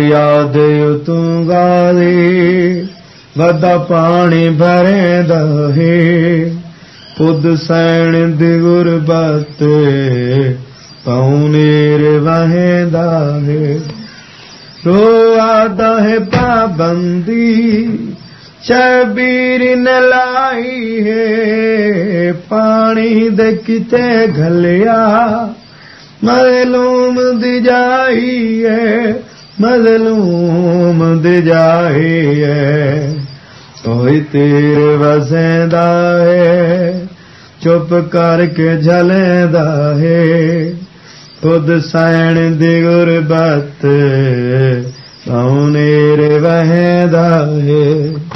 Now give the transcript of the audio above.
ਯਾਦ ਤੂੰ ਗਾਲੇ ਵਦਾ ਪਾਣੀ ਭਰੇਂਦਾ ਹੈ। ਪੁੱਦ ਸੈਣ ਦੀ ਗੁਰਬਤ ਪਉਨੇਰ ਵਹਿੰਦਾ ਹੈ। ਰੋਆਦਾ ਹੈ ਪਾਬੰਦੀ ਸ਼ਬੀਰ ਨ ਲਾਈ ਹੈ। ਪਾਣੀ ਦੇ ਕਿਤੇ ਘਲਿਆ, ਮਲੂਮ ਦੀ ਜਾਈ ਹੈ। ਮਜ਼ਲੂਮ ਦੇ ਜਾਏ ਕੋਈ ਤੀਰ ਵਸੈਂਦਾ ਹੈ, ਚੁੱਪ ਕਰਕੇ ਝਲਦਾ ਹੈ। ਖੁਦ ਸੈਣ ਦੀ ਗੁਰਬਤ ਸੌਨੇਰੇ ਵਹਿਦਾ ਹੈ।